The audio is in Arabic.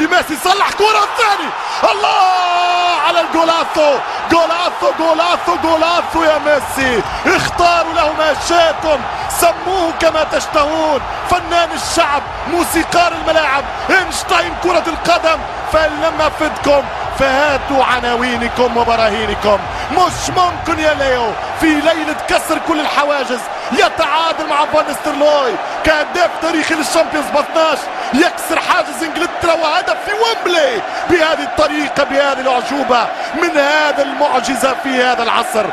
يمشي ميسي صلح كرة الثاني الله على الجولاتو. جولاتو جولاتو جولاتو يا ميسي. اختاروا له ما شئتم سموه كما تشتهون. فنان الشعب موسيقار الملاعب. إينشتاين كرة القدم. فإن لم أفدكم فهاتوا عناوينكم وبراهينكم. مش ممكن يا ليو. في ليلة كسر كل الحواجز يتعادل مع فان نيستلروي كهداف تاريخي للشامبيونز ب 12 يكسر وهدف في ويمبلي بهذه الطريقة بهذه الأعجوبة من هذا المعجزة في هذا العصر.